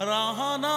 Rahana